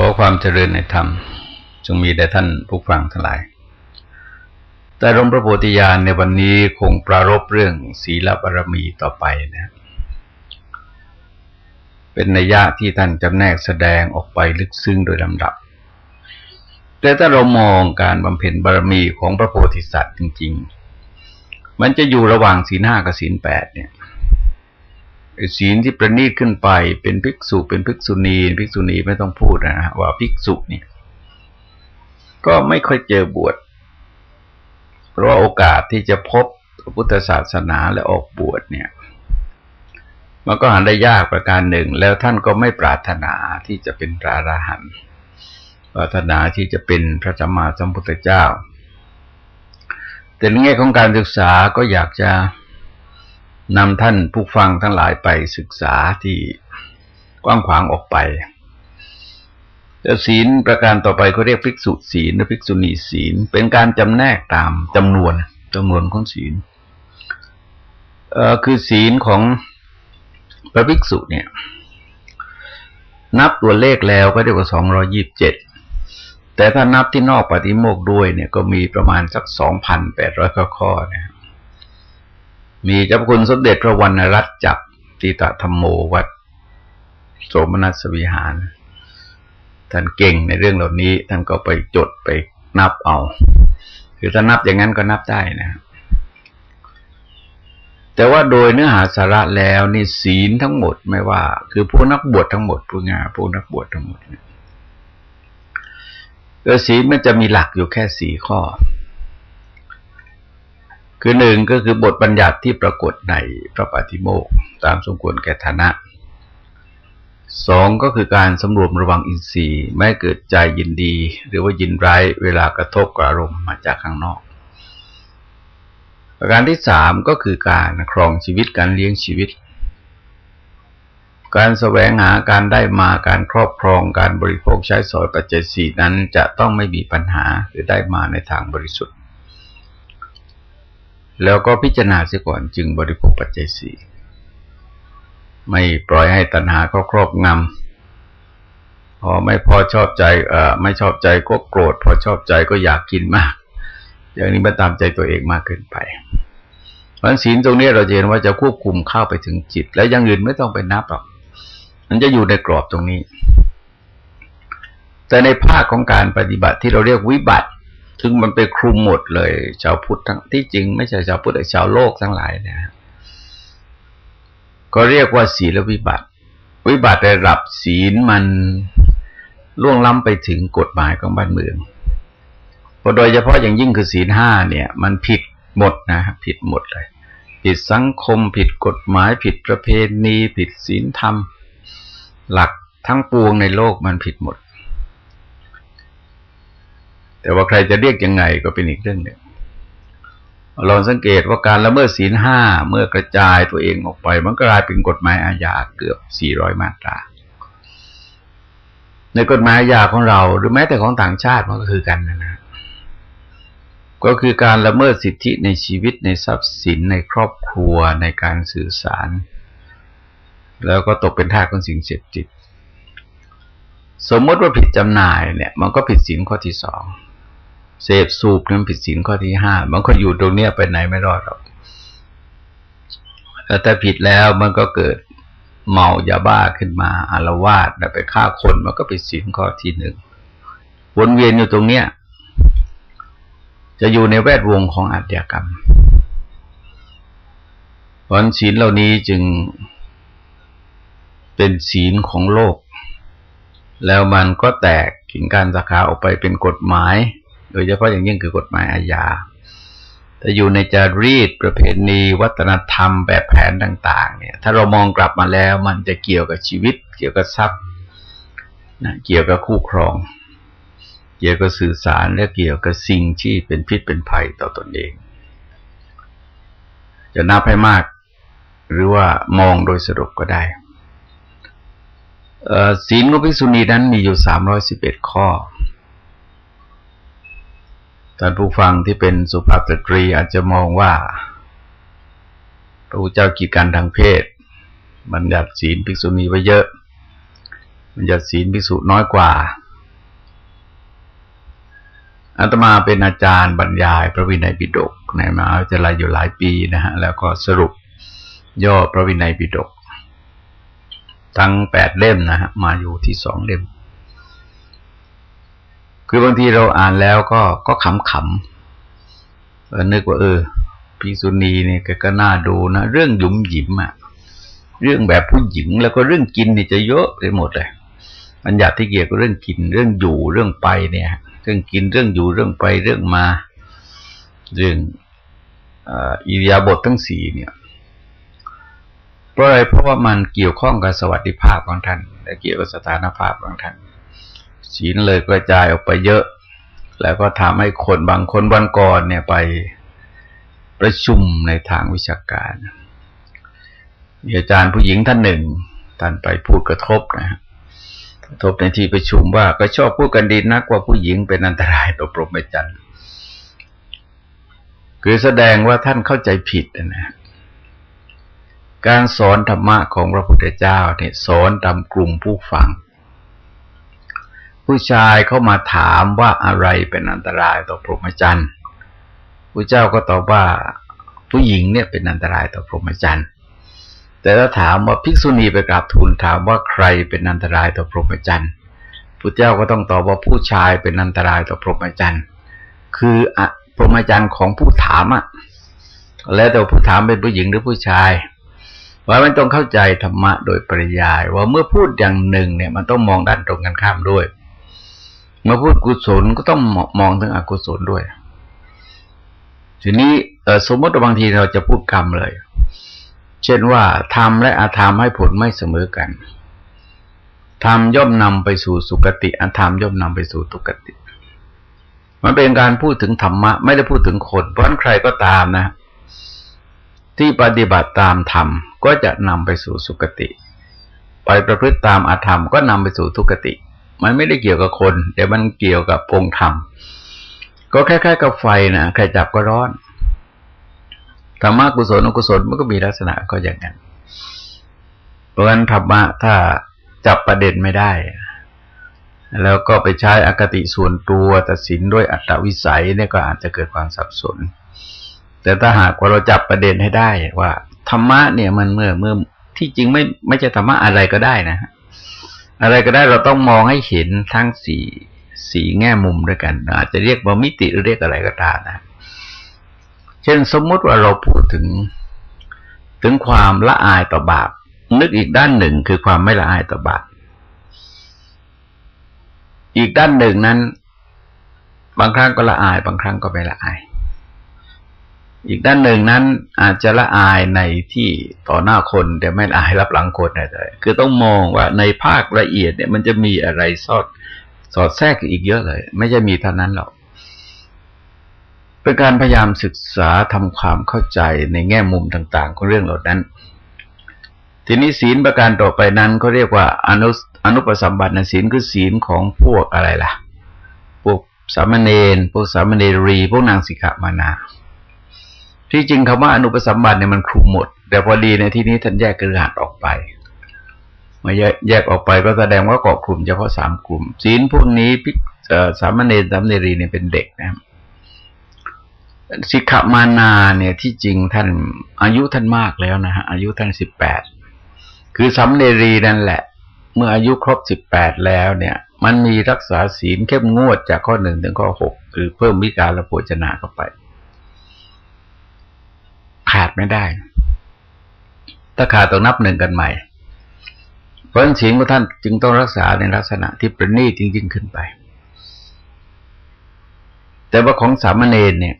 ขอความเจริญในธรรม จงมีแด่ท่านผู้ฟังทั้งหลาย แต่รมพระโพธิญาณในวันนี้คงปรารบเรื่องศีลบารมีต่อไปนะ เป็นนัยยะที่ท่านจำแนกแสดงออกไปลึกซึ้งโดยลำดับ แต่ถ้าเรามองการบำเพ็ญบารมีของพระโพธิสัตว์จริง ๆ มันจะอยู่ระหว่างศีลห้ากับศีลแปดเนี่ย ศีลที่ประณีตขึ้นไปเป็นภิกษุเป็นภิกษุณีภิกษุณีไม่ต้องพูดนะฮะว่าภิกษุเนี่ย ก็ไม่ค่อยเจอบวช เพราะว่าโอกาสที่จะพบพระพุทธศาสนาและออกบวชเนี่ยมันก็หันได้ยากประการหนึ่ง แล้วท่านก็ไม่ปรารถนาที่จะเป็นพระอราหันต์ปรารถนาที่จะเป็นพระสัมมาสัมพุทธเจ้า แต่ในแง่ของการศึกษาก็อยากจะ นำท่านผู้ฟังทั้งหลายไปศึกษาที่กว้างขวางออกไปศีลประการต่อไปเขาเรียกภิกษุศีลหรือภิกษุณีศีล เป็นการจำแนกตามจำนวนจำนวนของศีลเอ่อคือศีลของพระภิกษุเนี่ย นับตัวเลขแล้วก็เรียกว่าสองรอยิบเจ็ดแต่ถ้านับที่นอกปฏิโมกด้วยเนี่ยก็มีประมาณสักสองพันแปดร้อยข้อเนี่ย มีเจ้าคุณสมเด็จพระวรรณรัตน์จับติตธรรมโมวัดโสมนัสวิหาร ท่านเก่งในเรื่องเหล่านี้ ท่านก็ไปจดไปนับเอา คือถ้านับอย่างนั้นก็นับได้นะ แต่ว่าโดยเนื้อหาสาระแล้วนี่ศีลทั้งหมดไม่ว่า คือผู้นักบวชทั้งหมดผู้งาผู้นักบวชทั้งหมดเนี่ยศีลมันจะมีหลักอยู่แค่สี่ข้อ คือหนึ่งก็คือบทบัญญัติที่ปรากฏในพระปฏิโมกตามสมควรแก่ฐานะสองก็คือการสำรวมระวังอินทรีย์ไม่เกิดใจยินดี หรือว่ายินร้ายเวลากระทบกับอารมณ์มาจากข้างนอก ประการที่สามก็คือการครองชีวิตการเลี้ยงชีวิต การแสวงหาการได้มาการครอบครองการบริโภคใช้สอยปัจจัยสี่นั้นจะต้องไม่มีปัญหาหรือได้มาในทางบริสุทธิ์ แล้วก็พิจารณาเสียก่อนจึงบริโภคปัจจัยสี่ไม่ปล่อยให้ตัณหาเขาครอบงำพอไม่พอชอบใจเอ่อไม่ชอบใจก็โกรธ พอชอบใจก็อยากกินมาก อย่างนี้มาตามใจตัวเองมากเกินไปเพราะศีลตรงนี้เราเห็นว่าจะควบคุมเข้าไปถึงจิต แล้วยังอื่นไม่ต้องไปนับหรอกมันจะอยู่ในกรอบตรงนี้ แต่ในภาคของการปฏิบัติที่เราเรียกวิบัติ ซึ่งมันไปคลุมหมดเลย ชาวพุทธทั้งที่จริง ไม่ใช่ชาวพุทธแต่ชาวโลกทั้งหลายเนี่ยก็เรียกว่าศีลวิบัติ วิบัติระดับศีลมันล่วงล้ำไปถึงกฎหมายของบ้านเมืองพอโดยเฉพาะอย่างยิ่งคือศีลห้าเนี่ย มันผิดหมดนะผิดหมดเลย ผิดสังคมผิดกฎหมายผิดประเพณี ผิดศีลธรรม หลักทั้งปวงในโลกมันผิดหมด แต่ว่าใครจะเรียกยังไงก็เป็นอีกเรื่องหนึ่งเราสังเกตว่าการละเมิดศีลห้าเมื่อกระจายตัวเองออกไป มันกลายเป็นกฎหมายอาญาเกือบสี่ร้อยมาตรา ในกฎหมายอาญาของเรา หรือแม้แต่ของต่างชาติมันก็คือกันนะนะก็คือการละเมิดสิทธิในชีวิตในทรัพย์สินในครอบครัวในการสื่อสาร แล้วก็ตกเป็นทาสของสิ่งเสพติด สมมติว่าผิดจำหน่ายเนี่ย มันก็ผิดสินข้อที่สอง เสพสูบนั้นผิดศีลข้อที่ห้ามันก็อยู่ตรงเนี้ยไปไหนไม่รอดหรอกแต่ถ้าผิดแล้วมันก็เกิดเมายาบ้าขึ้นมาอารวาสไปฆ่าคนมันก็ผิดศีลข้อที่หนึ่งวนเวียนอยู่ตรงเนี้ยจะอยู่ในแวดวงของอาชญากรรมเพราะศีลเหล่านี้จึงเป็นศีลของโลก แล้วมันก็แตกกิ่งการสาขาออกไปเป็นกฎหมาย โดยเฉพาะอย่างยิ่งคือกฎหมายอาญาแต่อยู่ในจารีตประเพณีวัฒนธรรมแบบแผนต่าง ๆ เนี่ย ถ้าเรามองกลับมาแล้วมันจะเกี่ยวกับชีวิต เกี่ยวกับทรัพย์นะเกี่ยวกับคู่ครอง เกี่ยวกับสื่อสารและเกี่ยวกับสิ่งที่เป็นพิษเป็นภัยต่อตอนเอง จะนับให้มาก หรือว่ามองโดยสรุปก็ได้ศีลของภิกษุณีนั้นมีอยู่สามร้อยสิบเอ็ดข้อ ท่านผู้ฟังที่เป็นสุภาพสตรีอาจจะมองว่า พระเจ้ากิจการทางเพศมันหยัดศีลภิกษุณีไว้เยอะมันหยัดศีลภิกษุน้อยกว่าอาตมาเป็นอาจารย์บรรยาย พระวินัยปิฎกในมหาวิทยาลัยอยู่หลายปีนะฮะแล้วก็สรุปย่อพระวินัยปิฎกทั้งแปดเล่มนะฮะมาอยู่ที่สองเล่ม คือบางทีเราอ่านแล้วก็ก็ขำขำนึกว่าเออพิสุนีเนี่ยก็น่าดูนะ เรื่องหยุมหยิมอะเรื่องแบบผู้หญิงแล้วก็เรื่องกินนี่จะเยอะไปหมดเลยบัญญัติที่เกี่ยวกับเรื่องกิน เรื่องอยู่เรื่องไปเนี่ย เรื่องกินเรื่องอยู่เรื่องไปเรื่องมา เรื่องอิริยาบถทั้งสี่เนี่ย เพราะอะไรเพราะว่ามันเกี่ยวข้องกับสวัสดิภาพของท่านและเกี่ยวกับสถานภาพของท่าน ศีลเลยกระจายออกไปเยอะ แล้วก็ทำให้คนบางคนวันก่อนเนี่ยไปประชุมในทางวิชาการอาจารย์ผู้หญิงท่านหนึ่งท่านไปพูดกระทบนะฮะกระทบในที่ประชุมว่าก็ชอบพูดกันดีนักว่าผู้หญิงเป็นอันตรายต่อพรหมจรรย์คือแสดงว่าท่านเข้าใจผิดนะการสอนธรรมะของพระพุทธเจ้าเนี่ยสอนตามกลุ่มผู้ฟัง ผู้ชายเข้ามาถามว่าอะไรเป็นอันตรายต่อพรหมจรรย์ผู้เจ้าก็ตอบว่าผู้หญิงเนี่ยเป็นอันตรายต่อพรหมจรรย์แต่ถ้าถามว่าภิกษุณีไปกราบทูลถามว่าใครเป็นอันตรายต่อพรหมจรรย์พระเจ้าก็ต้องตอบว่าผู้ชายเป็นอันตรายต่อพรหมจรรย์คืออะพรหมจรรย์ของผู้ถามอะแล้วแต่ผู้ถามเป็นผู้หญิงหรือผู้ชายว่ามันต้องเข้าใจธรรมะโดยปริยาย ว่าเมื่อพูดอย่างหนึ่งเนี่ยมันต้องมองด้านตรงกันข้ามด้วย มื่อพูดกุศลก็ต้องมองถึงอกุศลด้วย ทีนี้สมมติบางทีเราจะพูดกรรมเลย เช่นว่าทำและอาธรรมให้ผลไม่เสมอกันธรรมย่อมนำไปสู่สุคติอาธรรมย่อมนำไปสู่ทุกติ มันเป็นการพูดถึงธรรมะ ไม่ได้พูดถึงคน เพราะใครก็ตามนะ ที่ปฏิบัติตามธรรมก็จะนำไปสู่สุคติ ไปประพฤติตามอาธรรมก็นำไปสู่ทุกติ มันไม่ได้เกี่ยวกับคน แต่มันเกี่ยวกับองค์ธรรม ก็คล้ายๆกับไฟนะใครจับก็ร้อนธรรมะกุศลอกุศลมันก็มีลักษณะก็อย่างนั้น เพราะฉะนั้นธรรมะถ้าจับประเด็นไม่ได้ แล้วก็ไปใช้อคติส่วนตัวตัดสินด้วยอัตวิสัยเนี่ยก็อาจจะเกิดความสับสน แต่ถ้าหากว่าเราจับประเด็นให้ได้ว่าธรรมะเนี่ยมันเมื่อเมื่อที่จริงไม่ไม่ใช่ธรรมะอะไรก็ได้นะ อะไรก็ได้เราต้องมองให้เห็นทั้งสี่สี่แง่มุมด้วยกัน อาจจะเรียกว่ามิติหรือเรียกอะไรก็ตามนะ เช่นสมมุติว่าเราพูดถึงถึงความละอายต่อบาป นึกอีกด้านหนึ่งคือความไม่ละอายต่อบาป อีกด้านหนึ่งนั้น บางครั้งก็ละอาย บางครั้งก็ไม่ละอาย อีกด้านหนึ่งนั้นอาจจะละอายในที่ต่อหน้าคนแต่ไม่ละอายรับหลังคนอะไรคือต้องมองว่าในภาคละเอียดเนี่ยมันจะมีอะไรสอดสอดแทรกอีกเยอะเลย ไม่ใช่มีเท่านั้นหรอกเป็นการพยายามศึกษาทำความเข้าใจในแง่มุมต่างๆของเรื่องเหล่านั้น ทีนี้ศีลประการต่อไปนั้นเขาเรียกว่าอนุอนุปสัมบัติศีลคือศีลของพวกอะไรล่ะ พวกสามเณรพวกสามเณรี พวกนางสิกขามานา ที่จริงคำว่าอนุปสัมบัติเนี่ยมันคลุมหมด แต่พอดีในที่นี้ท่านแยกกระหัดออกไปมาแยกออกไปก็แสดงว่าเกาะกลุ่มเฉพาะสามกลุ่มศีลพวกนี้พิสามเณรสามเณรีเนี่ยเป็นเด็กนะครับสิกขมานาเนี่ยที่จริงท่านอายุท่านมากแล้วนะฮะอายุท่านสิบแปดคือสัมเนรีนั่นแหละ เมื่ออายุครบสิบแปดแล้วเนี่ย มันมีรักษาศีลเข้มงวดจากข้อหนึ่งถึงข้อหกคือเพิ่มวิการและโภชนาเข้าไป ขาดไม่ได้ ถ้าขาดต้องนับหนึ่งกันใหม่ เพราะฉะนั้นศีลของท่านจึงต้องรักษาในลักษณะที่ประณีตจริง ๆ ขึ้นไป แต่ว่าของสามเณรเนี่ย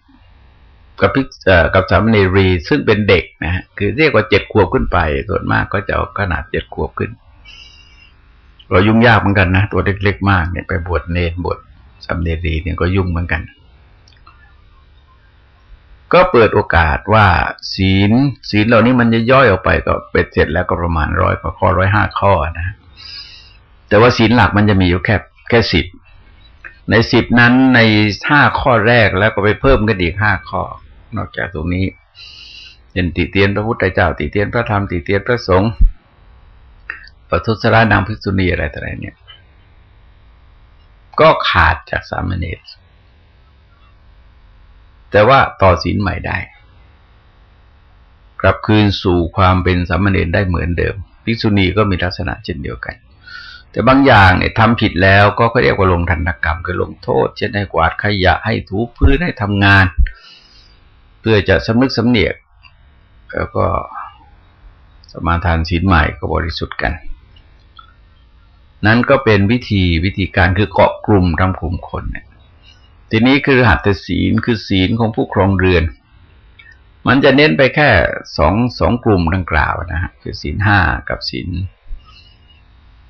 กับพิกกับสามเณรีซึ่งเป็นเด็กนะฮะคือเรียกว่าเจ็ดขวบขึ้นไป ส่วนมากก็จะขนาดเจ็ดขวบขึ้น เรายุ่งยากเหมือนกันนะ ตัวเล็กๆมากเนี่ยไปบวชเนรบวชสามเณรีเนี่ยก็ยุ่งเหมือนกัน ก็เปิดโอกาสว่าศีลศีลเหล่านี้มันจะย่อยออกไปก็เป็ดเสร็จแล้วก็ประมาณร้อยกว่าข้อร้อยห้าข้อนะ แต่ว่าศีลหลักมันจะมีอยู่แค่แค่สิบในสิบนั้นในห้าข้อแรกแล้วก็ไปเพิ่มกันอีกห้าข้อ นอกจากตรงนี้เห็นติเตียนพระพุทธเจ้า ติเตียนพระธรรมติเตียนพระสงฆ์ปทุสรานางภิกษุณีอะไรต่ออะไรเนี่ย ก็ขาดจากสามเณร แต่ว่าต่อศีลใหม่ได้ กลับคืนสู่ความเป็นสามเณรได้เหมือนเดิมภิกษุณีก็มีลักษณะเช่นเดียวกัน แต่บางอย่างเนี่ยทำผิดแล้วก็เขาเรียกว่าลงทันตกรรมคือลงโทษ เช่นให้กวาดขยะให้ถูพื้นให้ทำงาน เพื่อจะสำนึกสำเนียก แล้วก็สมาทานศีลใหม่ก็บริสุทธิ์กัน นั้นก็เป็นวิธีวิธีการคือเกาะกลุ่มทำกลุ่มคนเนี่ย ทีนี้คือหัตถศีลคือศีลของผู้ครองเรือน มันจะเน้นไปแค่สองสองกลุ่มดังกล่าวนะฮะคือศีลห้ากับศีล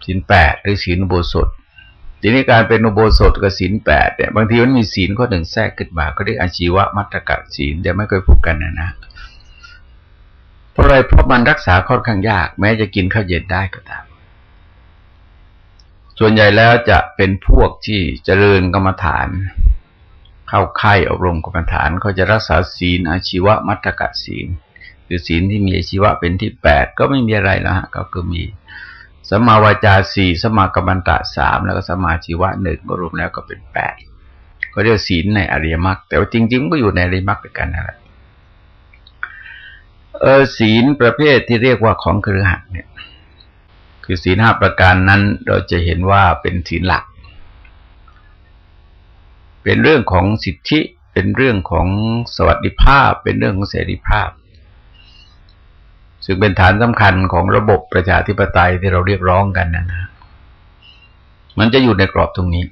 ศีลแปดหรือศีลอุโบสถทีนี้การเป็นอุโบสถกับศีลแปดเนี่ยบางทีมันมีศีลข้อหนึ่งแทรกขึ้นมาก็เรียกอาชีวะมัตตกะศีลแต่ไม่เคยพูดกันนะนะเพราะอะไรเพราะมันรักษาค่อนข้างยาก แม้จะกินข้าวเย็นได้ก็ตาม ส่วนใหญ่แล้วจะเป็นพวกที่เจริญกรรมฐาน เข้าค่ายอบรมกรรมฐานเขาจะรักษาศีลอาชีวะมัตตกะศีล คือศีลที่มีอาชีวะเป็นที่แปดก็ไม่มีอะไรแล้วฮะก็คือมีสมาวาจาสี่สมากรรมตะสามแล้วก็สมาชีวะหนึ่งรวมแล้วก็เป็นแปดก็เรียกศีลในอริยมรรคแต่ว่าจริง ๆ ก็อยู่ในอริยมรรคด้วยกันนั่นแหละเออศีลประเภทที่เรียกว่าของครือหัดเนี่ย คือศีลห้าประการนั้นเราจะเห็นว่าเป็นศีลหลัก เป็นเรื่องของสิทธิ เป็นเรื่องของสวัสดิภาพ เป็นเรื่องของเสรีภาพ ซึ่งเป็นฐานสำคัญของระบบประชาธิปไตยที่เราเรียกร้องกันนะนะมันจะอยู่ในกรอบตรงนี้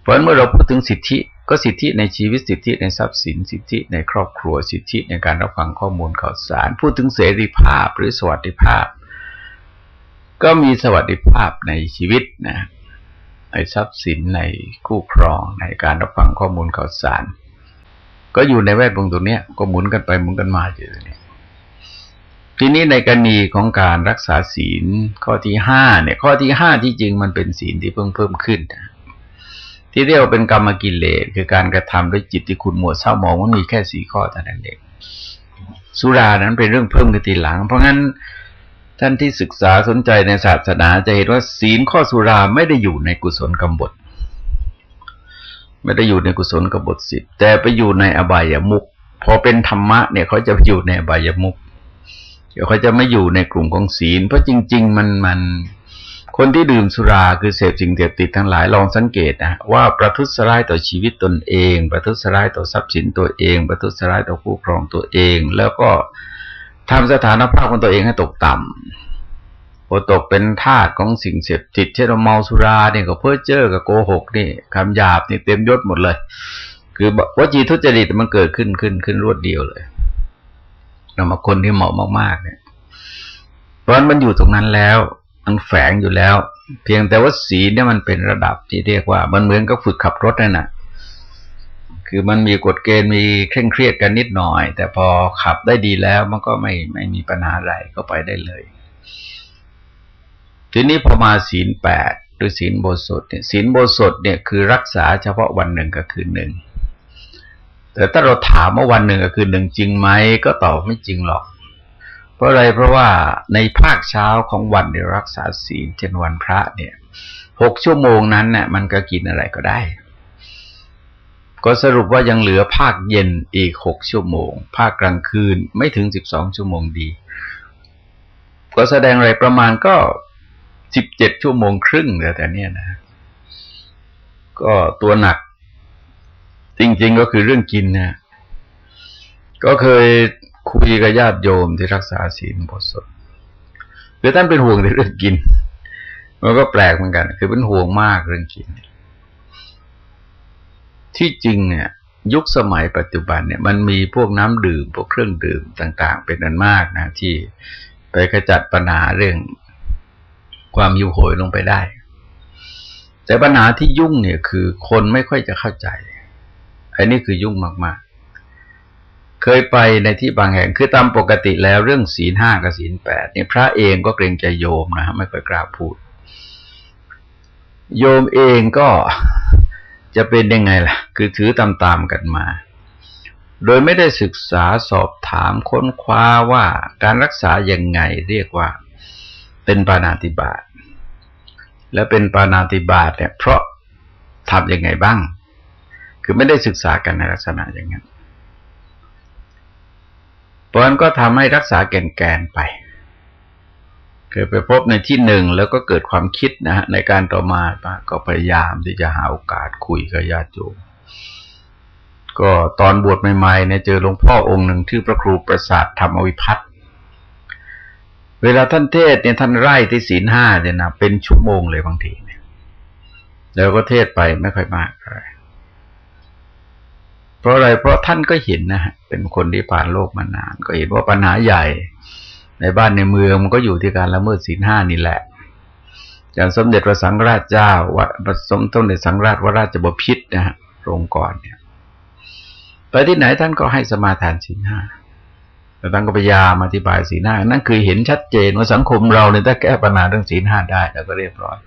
เพราะเมื่อเราพูดถึงสิทธิก็สิทธิในชีวิตสิทธิในทรัพย์สินสิทธิในครอบครัวสิทธิในการรับฟังข้อมูลข่าวสาร พูดถึงเสรีภาพหรือสวัสดิภาพ ก็มีสวัสดิภาพในชีวิตนะ ในทรัพย์สินในคู่ครองในการรับฟังข้อมูลข่าวสาร ก็อยู่ในแวดวงตรงนี้ก็หมุนกันไปหมุนกันมาอยู่ตรงนี้ทีนี้ในกรณีของการรักษาศีลข้อที่ห้าเนี่ย ข้อที่ห้าที่จริงมันเป็นศีลที่เพิ่มเพิ่มขึ้น ที่เรียกว่าเป็นกรรมกิเลสคือการกระทำด้วยจิตที่คุณหมวดเศร้ามองว่ามีแค่สี่ข้อเท่านั้นเองสุรานั้นเป็นเรื่องเพิ่มขึ้นทีหลัง เพราะงั้น ท่านที่ศึกษาสนใจในศาสนาจะเห็นว่าศีลข้อสุราไม่ได้อยู่ในกุศลกรรมบทไม่ได้อยู่ในกุศลกรรมบทสิบแต่ไปอยู่ในอบายามุกพอเป็นธรรมะเนี่ยเขาจะอยู่ในอบายามุกเดี๋ยวเขาจะไม่อยู่ในกลุ่มของศีล เพราะจริง ๆ มันมัน คนที่ดื่มสุราคือเสพสิ่งเสพติดทั้งหลายลองสังเกตนะว่าประทุษร้ายต่อชีวิตตนเอง ประทุษร้ายต่อทรัพย์สินตัวเอง ประทุษร้ายต่อผู้ครองตัวเอง แล้วก็ ทำสถานภาพของตัวเองให้ตกต่ำพอตกเป็นทาสของสิ่งเสพติดเช่นเมาสุราเนี่ยก็เพ้อเจ้อกับโกหกนี่คำหยาบนี่เต็มยศหมดเลย คือวจีทุจริตมันเกิดขึ้นขึ้นขึ้นรวดเดียวเลยเรามาคนที่เหมาะมากๆเนี่ยเพราะมันอยู่ตรงนั้นแล้วมันแฝงอยู่แล้ว เพียงแต่ว่าสีเนี่ยมันเป็นระดับที่เรียกว่า มันเหมือนกับฝึกขับรถนั่นแหะ คือมันมีกฎเกณฑ์มีเคร่งเครียดกันนิดหน่อย แต่พอขับได้ดีแล้วมันก็ไม่ไม่มีปัญหาอะไรก็ไปได้เลย ทีนี้พอมาศีลแปดหรือศีลโบสถเนี่ยศีลโบสถเนี่ยคือรักษาเฉพาะวันหนึ่งกับคืนหนึ่ง แต่ถ้าเราถามว่าวันหนึ่งกับคืนหนึ่งจริงไหมก็ตอบไม่จริงหรอก เพราะอะไรเพราะว่าในภาคเช้าของวันเดียรักษาศีลเช่นวันพระเนี่ยหกชั่วโมงนั้นเนี่ยมันก็กินอะไรก็ได้ ก็สรุปว่ายังเหลือภาคเย็นอีกหกชั่วโมง ภาคกลางคืนไม่ถึงสิบสองชั่วโมงดี ก็แสดงอะไรประมาณก็สิบเจ็ดชั่วโมงครึ่งเหลือแต่เนี่ยนะ ก็ตัวหนัก จริง ๆ ก็คือเรื่องกินนะก็เคยคุยกับญาติโยมที่รักษาศีลบทสดคือท่านเป็นห่วงในเรื่องกิน มันก็แปลกเหมือนกัน คือเป็นห่วงมากเรื่องกิน ที่จริงเนี่ยยุคสมัยปัจจุบันเนี่ยมันมีพวกน้ำดื่มพวกเครื่องดื่มต่าง ๆ เป็นอันมากนะที่ไปขจัดปัญหาเรื่องความหิวโหยลงไปได้ แต่ปัญหาที่ยุ่งเนี่ยคือคนไม่ค่อยจะเข้าใจอันนี้คือยุ่งมาก ๆ เคยไปในที่บางแห่งคือตามปกติแล้วเรื่องศีลห้ากับศีลแปดเนี่ยพระเองก็เกรงใจโยมนะฮะไม่ค่อยกล้าพูด โยมเองก็ จะเป็นยังไงล่ะ คือถือตามๆกันมา โดยไม่ได้ศึกษาสอบถามค้นคว้าว่าการรักษายังไงเรียกว่าเป็นปานาติบาตและเป็นปานาติบาตเนี่ยเพราะทำยังไงบ้าง คือไม่ได้ศึกษากันในลักษณะอย่างนั้นเพราะนั้นก็ทำให้รักษาแก่นแกนไป เคยไปพบในที่หนึ่งแล้วก็เกิดความคิดนะฮะในการต่อมาก็พยายามที่จะหาโอกาสคุยกับญาติโยมก็ตอนบวชใหม่ๆเนี่ยเจอหลวงพ่อองค์หนึ่งชื่อพระครูประสาทธรรมวิพัฒน์เวลาท่านเทศเนี่ยท่านไร่ที่ศีลห้าเนี่ยนะเป็นชั่วโมงเลยบางทีเนี่ยแล้วก็เทศไปไม่ค่อยมากอะไรเพราะอะไรเพราะท่านก็เห็นนะฮะเป็นคนที่ผ่านโลกมานาน ก็เห็นว่าปัญหาใหญ่ ในบ้านในเมืองมันก็อยู่ที่การละเมิดศีลห้านี่แหละ อย่างสมเด็จพระสังฆราชเจ้าวัดสมเด็จสังฆราชวราชบพิตรนะฮะรงก่อนเนี่ยไปที่ไหนท่านก็ให้สมาทานศีลห้าแต่ท่านก็พยายามอธิบายศีลห้านั่นคือเห็นชัดเจนว่าสังคมเราเนี่ยถ้าแก้ปัญหาเรื่องศีลห้าได้แล้วก็เรียบร้อย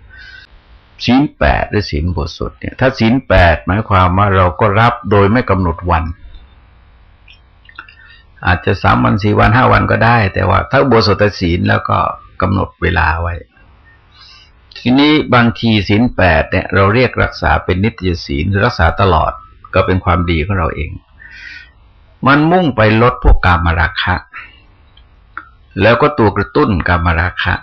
ศีลแปดหรือศีลบทสุดเนี่ย ถ้าศีลแปดหมายความว่าเราก็รับโดยไม่กำหนดวัน อาจจะสามวันสี่วันห้าวันก็ได้ แต่ว่า ถ้าบสดศีลแล้วก็กำหนดเวลาไว้ ทีนี้บางทีศีลแปดเนี่ยเราเรียกรักษาเป็นนิตยศีลรักษาตลอดก็เป็นความดีของเราเอง มันมุ่งไปลดพวกกามราคะ แล้วก็ตัวกระตุ้นกามราคะ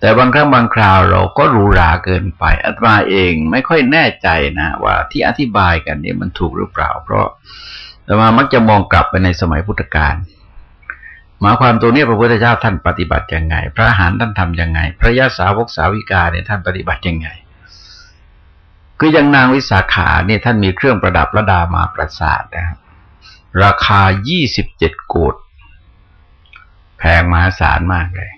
แต่บางครั้งบางคราวเราก็รูราเกินไปอาตมาเองไม่ค่อยแน่ใจนะ ว่าที่อธิบายกันเนี่ยมันถูกหรือเปล่า เพราะ อาตมามักจะมองกลับไปในสมัยพุทธกาลหมายความตัวนี้พระพุทธเจ้าท่านปฏิบัติยังไง พระหานท่านทำยังไง พระยาสาวกสาวิกาเนี่ยท่านปฏิบัติยังไง คืออย่างนางวิสาขาเนี่ยท่านมีเครื่องประดับระดามาประสาทนะครับราคายี่สิบเจ็ดโกดแพงมหาศาลมากเลย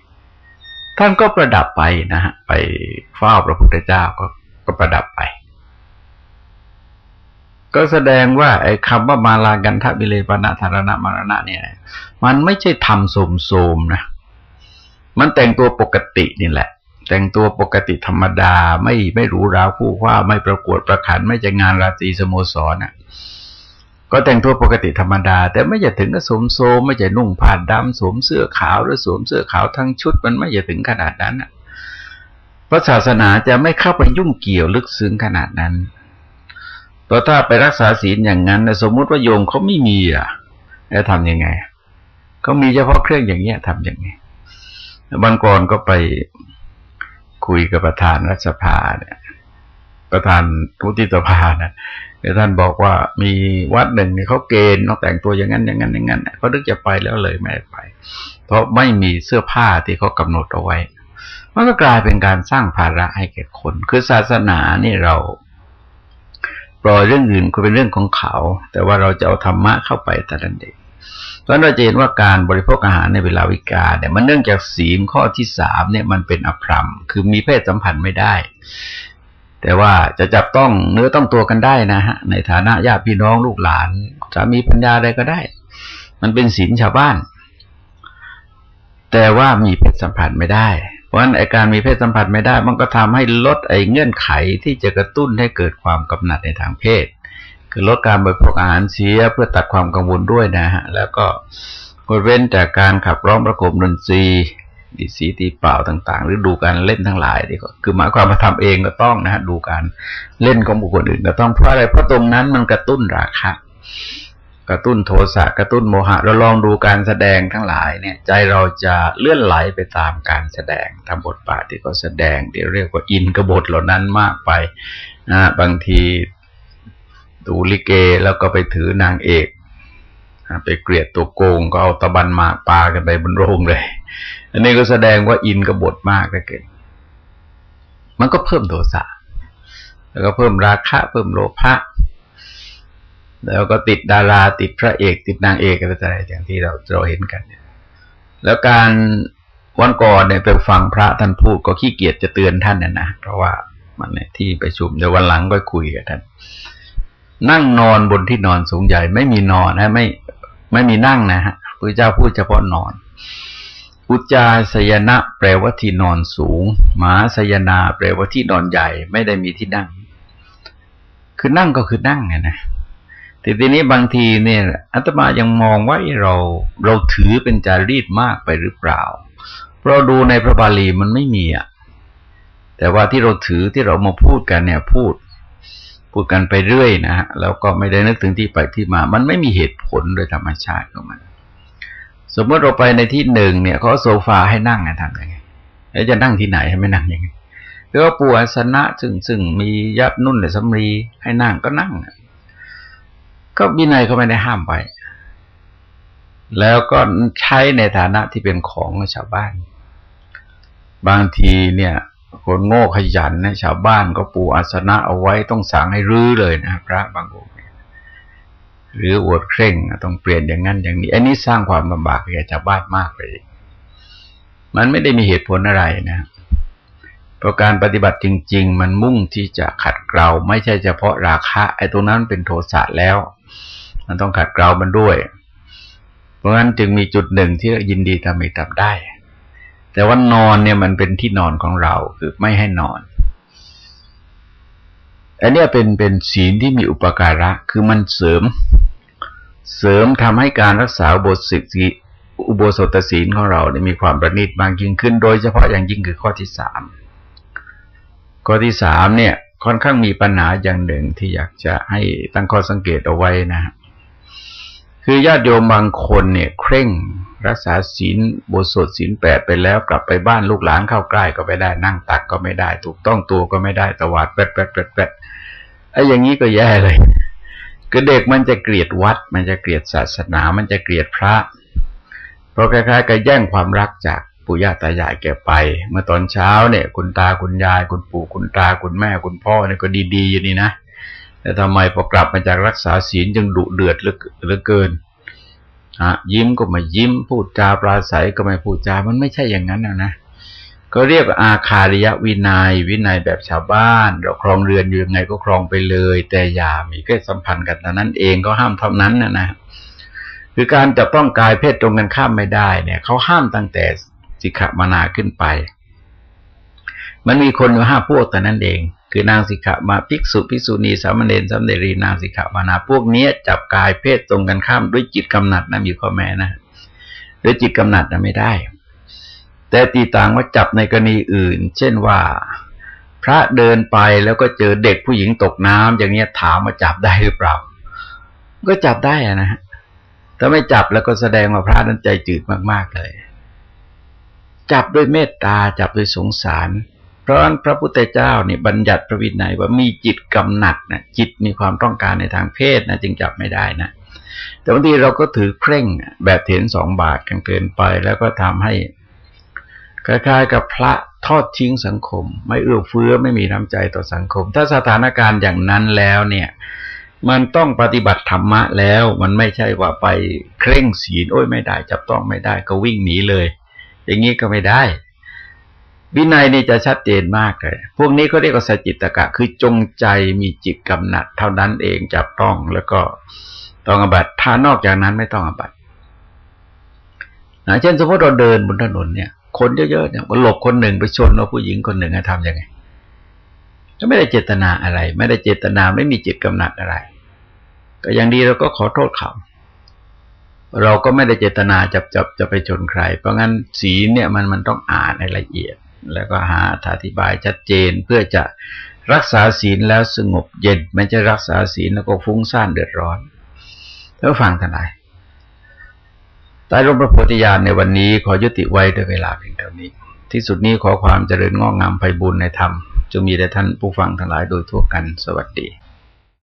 ท่านก็ประดับไปนะฮะ ไปเฝ้าพระพุทธเจ้าก็ก็ประดับไป ก็แสดงว่าไอ้คำว่ามาลากันทบิเลปนะธารณะมรณะเนี่ย มันไม่ใช่ทำโสมโสมนะ มันแต่งตัวปกตินี่แหละ แต่งตัวปกติธรรมดาไม่ไม่รู้ราวคู่ว่าไม่ประกวดประขันไม่จะงานราตรีสโมสรอะ ก็แต่งตัวปกติธรรมดา แต่ไม่จะถึงกับสมโซไม่จะนุ่งผ้าดำสวมเสื้อขาวหรือสวมเสื้อขาวทั้งชุด มันไม่จะถึงขนาดนั้นอะพระศาสนาจะไม่เข้าไปยุ่งเกี่ยวลึกซึ้งขนาดนั้น เพราะถ้าไปรักษาศีลอย่างนั้นสมมุติว่าโยมเขาไม่มีอะจะทำยังไงเขามีเฉพาะเครื่องอย่างเงี้ยทำยังไงบางก่อนก็ไปคุยกับประธานรัฐสภาเนี่ยประธานทุติสภานะเดี๋ยวท่านบอกว่ามีวัดหนึ่งเขาเกณฑ์ต้องแต่งตัวอย่างนั้นอย่างนั้นอย่างนั้นเขาดึกจะไปแล้วเลยไม่ไป เพราะไม่มีเสื้อผ้าที่เขากำหนดเอาไว้ มันก็กลายเป็นการสร้างภาระให้แก่คน คือศาสนานี่เรา ปล่อยเรื่องอื่นก็เป็นเรื่องของเขา แต่ว่าเราจะเอาธรรมะเข้าไปแต่นั้นเองเพราะเราจะเห็นว่าการบริโภคอาหารในเวลาวิกาเนี่ยมันเนื่องจากศีลข้อที่สามเนี่ยมันเป็นอภรรม คือมีเพศสัมพันธ์ไม่ได้ แต่ว่าจะจับต้องเนื้อต้องตัวกันได้นะฮะในฐานะญาติพี่น้องลูกหลานสามีปัญญาอะไรก็ได้ มันเป็นศีลชาวบ้าน แต่ว่ามีเพศสัมพันธ์ไม่ได้ เพราะฉะนั้นไอการมีเพศสัมพันธ์ไม่ได้ มันก็ทำให้ลดไอ้เงื่อนไขที่จะกระตุ้นให้เกิดความกำหนัดในทางเพศ คือลดการบริโภคอาหารเสียเพื่อตัดความกังวลด้วยนะฮะ แล้วก็งดเว้นจากการขับร้องประกบดนตรีดีสีตีเปล่าต่าง ๆ หรือดูการเล่นทั้งหลายดีก็คือหมายความมาทำเองก็ต้องนะฮะดูการเล่นของบุคคลอื่นก็ต้องเพราะอะไรเพราะตรงนั้นมันกระตุ้นราคะ กระตุ้นโทสะกระตุ้นโมหะ เราลองดูการแสดงทั้งหลายเนี่ย ใจเราจะเลื่อนไหลไปตามการแสดงทำบทบาทที่เขาแสดงที่เรียกว่าอินกบฏเหล่านั้นมากไปนะบางทีดูลิเกแล้วก็ไปถือนางเอกไปเกลียดตัวโกงก็เอาตะบันมาปากันไปบนโรงเลย อันนี้ก็แสดงว่าอินกับบทมากเลยเกินมันก็เพิ่มโทสะแล้วก็เพิ่มราคะ เพิ่มโลภะ แล้วก็ติดดาราติดพระเอกติดนางเอกอะไรอย่างที่เราเราเห็นกัน แล้วการวันก่อนเนี่ยไปฟังพระท่านพูดก็ขี้เกียจจะเตือนท่านนะนะเพราะว่ามันเนี่ยที่ไปชุมเดี๋ยววันหลังก็คุยกับท่านนั่งนอนบนที่นอนสูงใหญ่ ไม่มีนอนนะ ไม่ไม่มีนั่งนะฮะพระเจ้าพูดเฉพาะนอนอุจาสยนะแปลว่าที่นอนสูงหมาสยนาแปลว่าที่นอนใหญ่ ไม่ได้มีที่นั่ง คือนั่งก็คือนั่งไงนะ แต่ทีนี้บางทีเนี่ยอาตมายังมองว่าเราเราถือเป็นจารีตมากไปหรือเปล่า เพราะดูในพระบาลีมันไม่มีอะแต่ว่าที่เราถือที่เรามาพูดกันเนี่ยพูด พูดกันไปเรื่อยนะฮะแล้วก็ไม่ได้นึกถึงที่ไปที่มา มันไม่มีเหตุผลโดยธรรมชาติของมัน สมมติเราไปในที่หนึ่งเนี่ยเขาโซฟาให้นั่งนะทำยังไงแล้วจะนั่งที่ไหนให้ไม่นั่งยังไงหรือว่าปูอาสนะซึ่งซึ่งมียัดนุ่นหรือสำรีให้นั่งก็นั่ง ก็วินัยเขาไม่ได้ห้ามไปแล้วก็ใช้ในฐานะที่เป็นของชาวบ้าน บางทีเนี่ย คนโง่ขยันนะชาวบ้านก็ปูอาสนะเอาไว้ต้องสั่งให้รื้อเลยนะพระบางองค์หรืออวดเคร่งต้องเปลี่ยนอย่างนั้นอย่างนี้ อันนี้สร้างความลำบากแก่ชาวบ้านมากเลย มันไม่ได้มีเหตุผลอะไรนะเพราะการปฏิบัติจริง ๆ มันมุ่งที่จะขัดเกลาไม่ใช่เฉพาะราคะไอ้ตรงนั้นเป็นโทสะแล้ว มันต้องขัดเกลามันด้วย เพราะฉะนั้นจึงมีจุดหนึ่งที่ยินดีทำให้ทำได้ แต่ว่านอนเนี่ยมันเป็นที่นอนของเราคือไม่ให้นอนอันนี้เป็นเป็นศีลที่มีอุปการะ คือมันเสริม เสริมทำให้การรักษาบทสิกอุโบสถศีลของเราเนี่ยมีความประณีตบางยิ่งขึ้น โดยเฉพาะอย่างยิ่งคือข้อที่สามข้อที่สามเนี่ยค่อนข้างมีปัญหาอย่างหนึ่งที่อยากจะให้ตั้งข้อสังเกตเอาไว้นะ คือญาติโยมบางคนเนี่ย เคร่งรักษาศีลบทสวดศีลแปดไปแล้ว กลับไปบ้านลูกหลานเข้าใกล้ก็ไม่ได้ นั่งตักก็ไม่ได้ ถูกต้องตัวก็ไม่ได้ตวาดแปดแปดแปดแปดไอ้อย่างนี้ก็แย่เลยก็เด็กมันจะเกลียดวัด มันจะเกลียดศาสนา มันจะเกลียดพระ เพราะคล้ายๆกับแย่งความรักจากปู่ย่าตายายแกไป เมื่อตอนเช้าเนี่ย คุณตาคุณยาย คุณปู่คุณตาคุณแม่คุณพ่อเนี่ยก็ดีๆอยู่นี่นะ แต่ทำไมพอกลับมาจากรักษาศีลจึงดุเดือดเหลือเกินฮะยิ้มก็ไม่ยิ้ม พูดจาปราศัยก็ไม่พูดจา มันไม่ใช่อย่างนั้นนะนะก็เรียกอาคาริยวินยัย วินัยแบบชาวบ้าน เราครองเรือนอยู่ยังไงก็ครองไปเลย แต่อย่ามีเพศสัมพันธ์กันแต่นั้นเองก็ห้ามเท่านั้นนะนะคือการจะต้องกายเพศตรงกันข้ามไม่ได้เนี่ยเขาห้ามตั้งแต่สิกขามานาขึ้นไป มันมีคนอยู่ห้าพวกแต่นั้นเอง คือนางสิกขามาภิกษุภิกษุณีสามเณรสามเณรีนางสิกขามานาพวกนี้จับกายเพศตรงกันข้ามด้วยจิตกำหนัดนะมีข้อแม้นะด้วยจิตกำหนัดนะไม่ได้ แต่ตีต่างว่าจับในกรณีอื่น เช่นว่า พระเดินไปแล้วก็เจอเด็กผู้หญิงตกน้ำอย่างเนี้ยถามว่าจับได้หรือเปล่า ก็จับได้อะนะฮะถ้าไม่จับแล้วก็แสดงว่าพระนั้นใจจืดมากๆเลย จับด้วยเมตตาจับด้วยสงสาร เพราะพระพุทธเจ้านี่บัญญัติพระวินัยว่ามีจิตกำหนัดนะจิตมีความต้องการในทางเพศนะจึงจับไม่ได้นะ แต่บางทีเราก็ถือเคร่งแบบเถนสองบาทกันเกินไป แล้วก็ทำให้คล้ายๆกับพระทอดทิ้งสังคม ไม่เอื้อเฟื้อไม่มีน้ำใจต่อสังคม ถ้าสถานการณ์อย่างนั้นแล้วเนี่ย มันต้องปฏิบัติธรรมะแล้ว มันไม่ใช่ว่าไปเคร่งศีลโอ้ยไม่ได้ จับต้องไม่ได้ก็วิ่งหนีเลย อย่างนี้ก็ไม่ได้ วินัยนี่จะชัดเจนมากเลย พวกนี้เขาเรียกว่าสจิตกะ คือจงใจมีจิตกำหนัด เท่านั้นเองจับต้องแล้วก็ต้องอบัตถ้านอกจากนั้นไม่ต้องอบัตนะเช่นสมมติเราเดินบนถนนเนี่ย คนเยอะๆเนี่ยก็หลบคนหนึ่งไปชนแล้วผู้หญิงคนหนึ่งให้ทำยังไงก็ไม่ได้เจตนาอะไร ไม่ได้เจตนาไม่มีจิตกำหนัดอะไร ก็อย่างดีเราก็ขอโทษเขา เราก็ไม่ได้เจตนาจับจับจะไปชนใคร เพราะงั้นสีเนี่ยมันมันต้องอ่านในละเอียด แล้วก็หาอธิบายชัดเจนเพื่อจะรักษาศีลแล้วสงบเย็นไม่จะรักษาศีลแล้วก็ฟุ้งซ่านเดือดร้อนแล้วฟังทนายใต้ร่มพระโพธิญาณในวันนี้ขอยุติไว้ด้วยเวลาเพียงเท่านี้ ที่สุดนี้ขอความเจริญงอกงามไปบุญในธรรมจะมีแด่ท่านผู้ฟังทั้งหลายโดยทั่วกันสวัสดี